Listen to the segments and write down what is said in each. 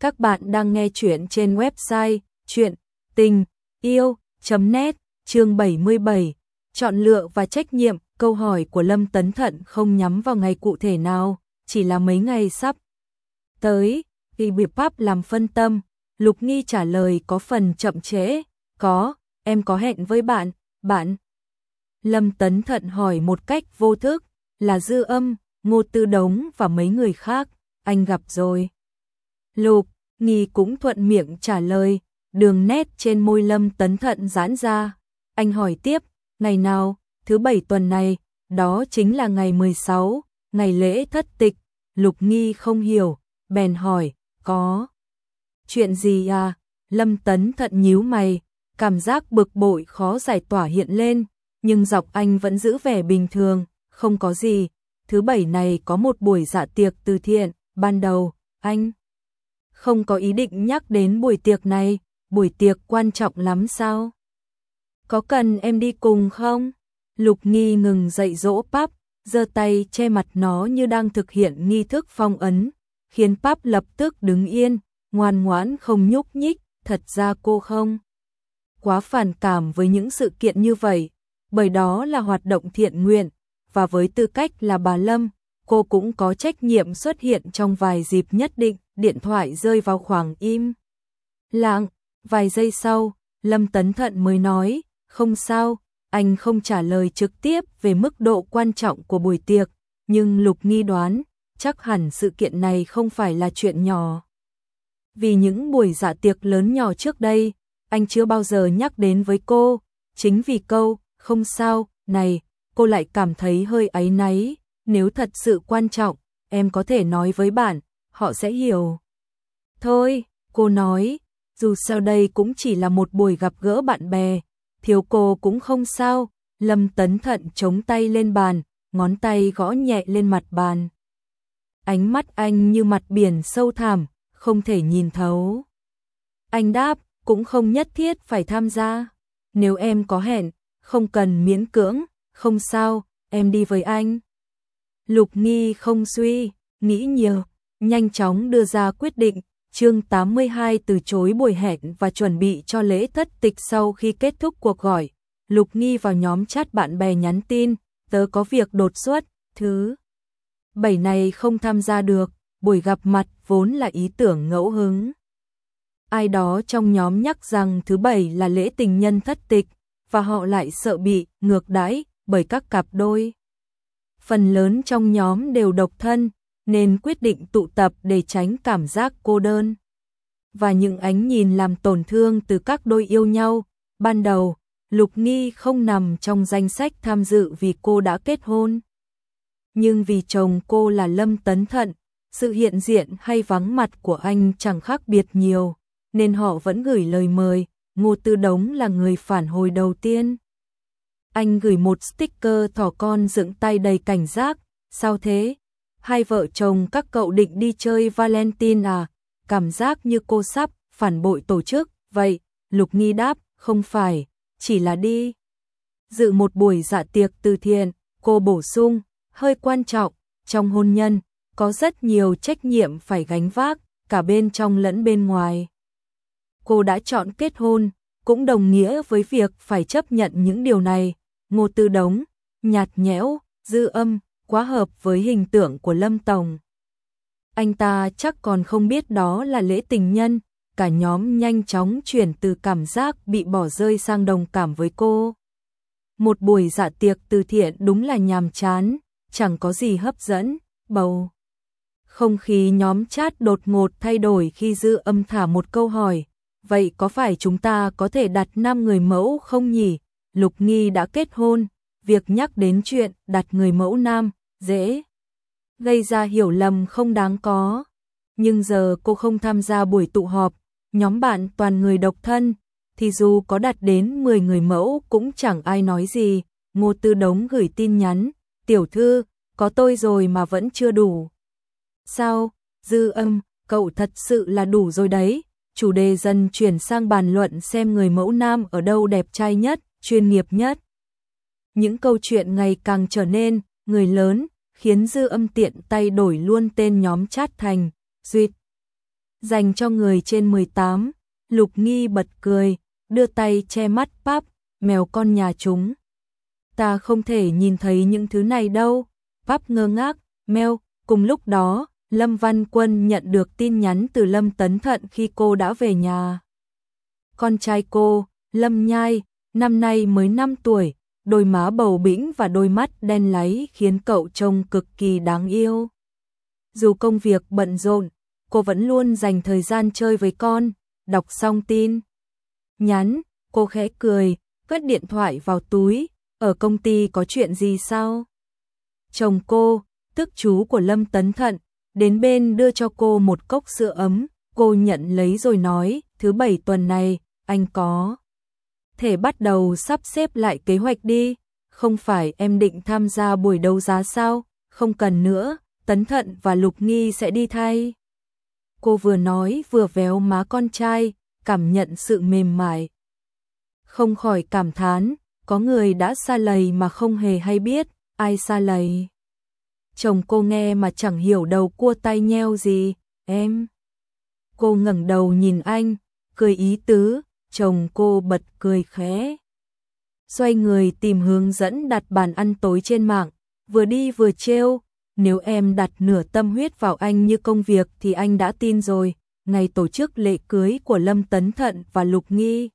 Các bạn đang nghe chuyện trên website chuyện tình yêu.net chương 77. Chọn lựa và trách nhiệm, câu hỏi của Lâm Tấn Thận không nhắm vào ngày cụ thể nào, chỉ là mấy ngày sắp. Tới, vì bị pháp làm phân tâm, Lục Nghi trả lời có phần chậm trễ, có, em có hẹn với bạn, bạn. Lâm Tấn Thận hỏi một cách vô thức, là dư âm, ngô tư đống và mấy người khác, anh gặp rồi. Lục, Nghi cũng thuận miệng trả lời, đường nét trên môi Lâm Tấn Thận giãn ra. Anh hỏi tiếp, ngày nào, thứ bảy tuần này, đó chính là ngày 16, ngày lễ thất tịch. Lục Nghi không hiểu, bèn hỏi, có chuyện gì à? Lâm Tấn Thận nhíu mày, cảm giác bực bội khó giải tỏa hiện lên, nhưng dọc anh vẫn giữ vẻ bình thường, không có gì. Thứ bảy này có một buổi dạ tiệc từ thiện, ban đầu, anh không có ý định nhắc đến buổi tiệc này, buổi tiệc quan trọng lắm sao? Có cần em đi cùng không? Lục Nghi ngừng dậy dỗ Pap, giơ tay che mặt nó như đang thực hiện nghi thức phong ấn, khiến Pap lập tức đứng yên, ngoan ngoãn không nhúc nhích, thật ra cô không quá phản cảm với những sự kiện như vậy, bởi đó là hoạt động thiện nguyện, và với tư cách là bà Lâm, cô cũng có trách nhiệm xuất hiện trong vài dịp nhất định, điện thoại rơi vào khoảng im. Lặng, vài giây sau, Lâm Tấn Thận mới nói, không sao, anh không trả lời trực tiếp về mức độ quan trọng của buổi tiệc, nhưng Lục nghi đoán, chắc hẳn sự kiện này không phải là chuyện nhỏ. Vì những buổi dạ tiệc lớn nhỏ trước đây, anh chưa bao giờ nhắc đến với cô, chính vì câu, không sao, này, cô lại cảm thấy hơi áy náy, nếu thật sự quan trọng, em có thể nói với bạn, họ sẽ hiểu. Thôi, cô nói, dù sao đây cũng chỉ là một buổi gặp gỡ bạn bè, thiếu cô cũng không sao, Lâm Tấn Thận chống tay lên bàn, ngón tay gõ nhẹ lên mặt bàn. Ánh mắt anh như mặt biển sâu thẳm, không thể nhìn thấu. Anh đáp, cũng không nhất thiết phải tham gia. Nếu em có hẹn, không cần miễn cưỡng, không sao, em đi với anh. Lục Nghi không suy, nghĩ nhiều, nhanh chóng đưa ra quyết định, chương 82 từ chối buổi hẹn và chuẩn bị cho lễ thất tịch sau khi kết thúc cuộc gọi. Lục Nghi vào nhóm chat bạn bè nhắn tin, tớ có việc đột xuất, thứ bảy này không tham gia được, buổi gặp mặt vốn là ý tưởng ngẫu hứng. Ai đó trong nhóm nhắc rằng thứ bảy là lễ tình nhân thất tịch, và họ lại sợ bị ngược đãi bởi các cặp đôi. Phần lớn trong nhóm đều độc thân, nên quyết định tụ tập để tránh cảm giác cô đơn. Và những ánh nhìn làm tổn thương từ các đôi yêu nhau, ban đầu, Lục Nghi không nằm trong danh sách tham dự vì cô đã kết hôn. Nhưng vì chồng cô là Lâm Tấn Thận, sự hiện diện hay vắng mặt của anh chẳng khác biệt nhiều, nên họ vẫn gửi lời mời, Ngô Tư Đống là người phản hồi đầu tiên. Anh gửi một sticker thỏ con dựng tay đầy cảnh giác, sao thế? Hai vợ chồng các cậu định đi chơi Valentine à? Cảm giác như cô sắp phản bội tổ chức, vậy, Lục Nghi đáp, không phải, chỉ là đi. Dự một buổi dạ tiệc từ thiện, cô bổ sung, hơi quan trọng, trong hôn nhân, có rất nhiều trách nhiệm phải gánh vác, cả bên trong lẫn bên ngoài. Cô đã chọn kết hôn, cũng đồng nghĩa với việc phải chấp nhận những điều này. Ngô Tư Đống, nhạt nhẽo, dư âm, quá hợp với hình tượng của Lâm Tổng. Anh ta chắc còn không biết đó là lễ tình nhân, cả nhóm nhanh chóng chuyển từ cảm giác bị bỏ rơi sang đồng cảm với cô. Một buổi dạ tiệc từ thiện đúng là nhàm chán, chẳng có gì hấp dẫn, bầu. Không khí nhóm chat đột ngột thay đổi khi dư âm thả một câu hỏi, vậy có phải chúng ta có thể đặt 5 người mẫu không nhỉ? Lục Nghi đã kết hôn, việc nhắc đến chuyện đặt người mẫu nam, dễ gây ra hiểu lầm không đáng có. Nhưng giờ cô không tham gia buổi tụ họp, nhóm bạn toàn người độc thân, thì dù có đặt đến 10 người mẫu cũng chẳng ai nói gì. Ngô Tư Đống gửi tin nhắn, tiểu thư, có tôi rồi mà vẫn chưa đủ. Sao, dư âm, cậu thật sự là đủ rồi đấy. Chủ đề dần chuyển sang bàn luận xem người mẫu nam ở đâu đẹp trai nhất, chuyên nghiệp nhất. Những câu chuyện ngày càng trở nên, người lớn, khiến dư âm tiện tay đổi luôn tên nhóm chat thành, duyệt. dành cho người trên 18. Lục Nghi bật cười, đưa tay che mắt Pap, mèo con nhà chúng. Ta không thể nhìn thấy những thứ này đâu. Pap ngơ ngác, mèo, cùng lúc đó, Lâm Văn Quân nhận được tin nhắn từ Lâm Tấn Thận khi cô đã về nhà. Con trai cô, Lâm Nhai, năm nay mới 5 tuổi, đôi má bầu bĩnh và đôi mắt đen láy khiến cậu trông cực kỳ đáng yêu. Dù công việc bận rộn, cô vẫn luôn dành thời gian chơi với con, đọc xong tin. Nhắn, cô khẽ cười, cất điện thoại vào túi, ở công ty có chuyện gì sao? Chồng cô, tức chú của Lâm Tấn Thận, đến bên đưa cho cô một cốc sữa ấm, cô nhận lấy rồi nói, thứ bảy tuần này, anh có thể bắt đầu sắp xếp lại kế hoạch đi, không phải em định tham gia buổi đấu giá sao, không cần nữa, Tấn Thận và Lục Nghi sẽ đi thay. Cô vừa nói vừa véo má con trai, cảm nhận sự mềm mại. Không khỏi cảm thán, có người đã xa lầy mà không hề hay biết, ai xa lầy. Chồng cô nghe mà chẳng hiểu đầu cua tay nheo gì, em. Cô ngẩng đầu nhìn anh, cười ý tứ, chồng cô bật cười khẽ. Xoay người tìm hướng dẫn đặt bàn ăn tối trên mạng, vừa đi vừa trêu, nếu em đặt nửa tâm huyết vào anh như công việc thì anh đã tin rồi, ngày tổ chức lễ cưới của Lâm Tấn Thận và Lục Nghi.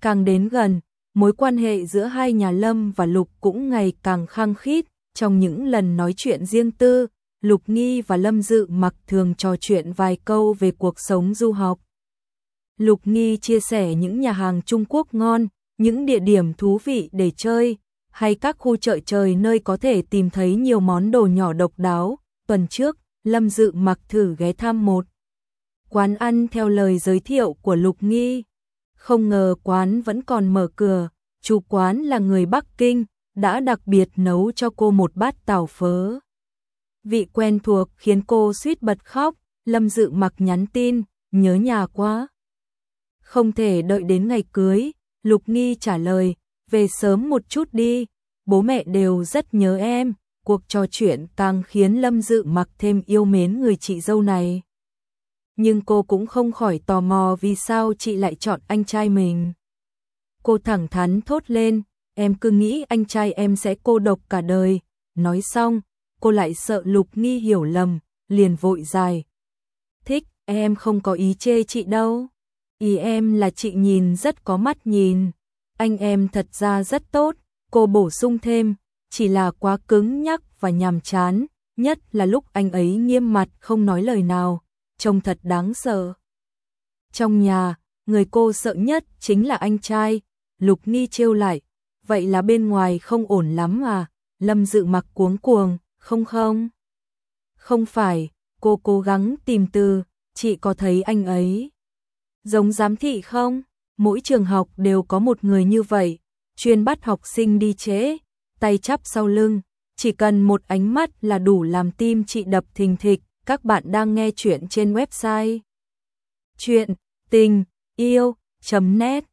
Càng đến gần, mối quan hệ giữa hai nhà Lâm và Lục cũng ngày càng khăng khít, trong những lần nói chuyện riêng tư, Lục Nghi và Lâm Dự mặc thường trò chuyện vài câu về cuộc sống du học. Lục Nghi chia sẻ những nhà hàng Trung Quốc ngon, những địa điểm thú vị để chơi, hay các khu chợ trời nơi có thể tìm thấy nhiều món đồ nhỏ độc đáo. Tuần trước, Lâm Dự mặc thử ghé thăm một quán ăn theo lời giới thiệu của Lục Nghi. Không ngờ quán vẫn còn mở cửa, chủ quán là người Bắc Kinh, đã đặc biệt nấu cho cô một bát tàu phớ. Vị quen thuộc khiến cô suýt bật khóc, Lâm Dự mặc nhắn tin, nhớ nhà quá. Không thể đợi đến ngày cưới, Lục Nghi trả lời, về sớm một chút đi, bố mẹ đều rất nhớ em, cuộc trò chuyện càng khiến Lâm Dự mặc thêm yêu mến người chị dâu này. Nhưng cô cũng không khỏi tò mò vì sao chị lại chọn anh trai mình. Cô thẳng thắn thốt lên, em cứ nghĩ anh trai em sẽ cô độc cả đời. Nói xong, cô lại sợ Lục Nghi hiểu lầm, liền vội dài. Thích, em không có ý chê chị đâu. Ý em là chị nhìn rất có mắt nhìn. Anh em thật ra rất tốt, cô bổ sung thêm, chỉ là quá cứng nhắc và nhàm chán, nhất là lúc anh ấy nghiêm mặt không nói lời nào, trông thật đáng sợ. Trong nhà, người cô sợ nhất chính là anh trai, Lục Ni trêu lại, vậy là bên ngoài không ổn lắm à, Lâm Dự mặc cuống cuồng, không không? Không phải, cô cố gắng tìm từ, chị có thấy anh ấy giống giám thị không? Mỗi trường học đều có một người như vậy, chuyên bắt học sinh đi chế, tay chắp sau lưng, chỉ cần một ánh mắt là đủ làm tim chị đập thình thịch. Các bạn đang nghe chuyện trên website chuyện tình yêu.net